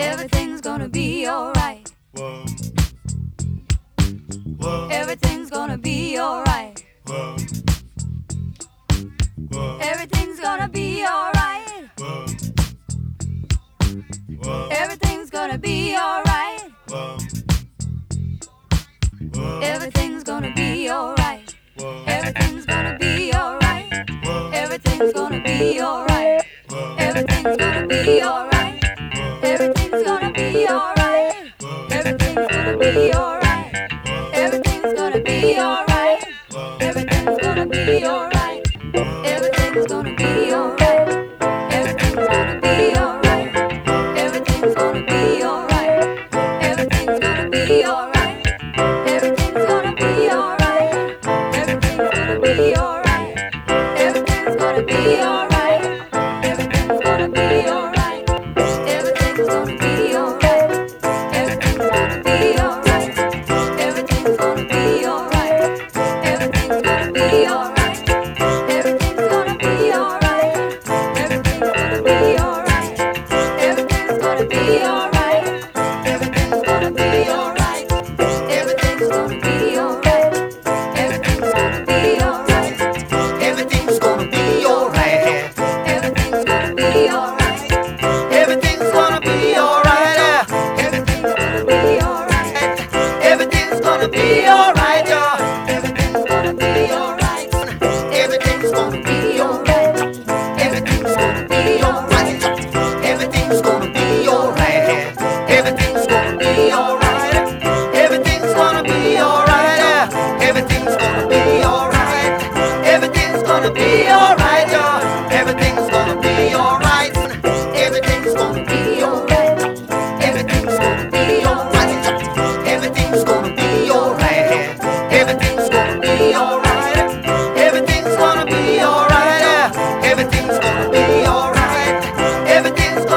Everything's gonna be alright. You're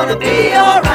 gonna be alright.